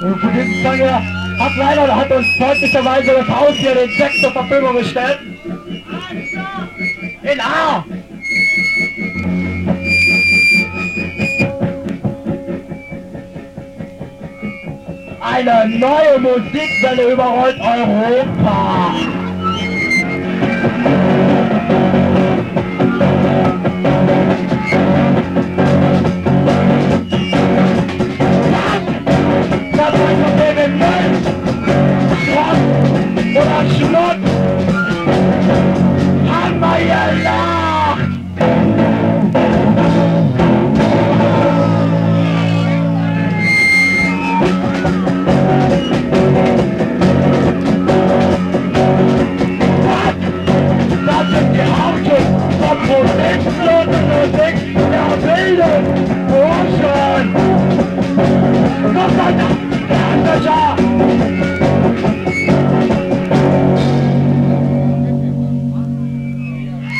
Kleiner hat uns freundlicherweise das Haus hier den Sekt zur Verfügung gestellt. In A! Eine neue Musikwelle überrollt Europa.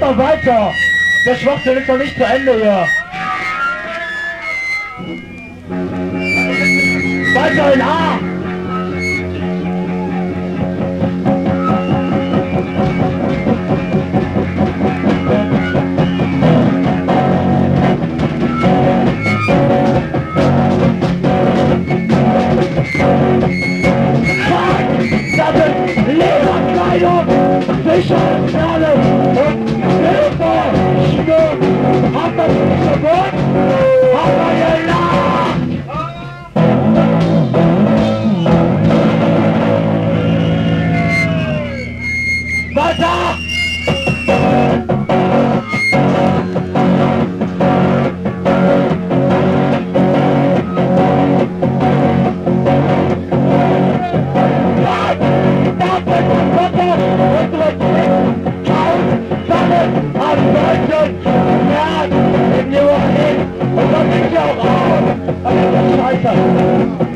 Geht doch weiter! Der Schwachsinn ist noch nicht zu Ende hier! Weiter in A! Das sind Lederkleidung, Weiter!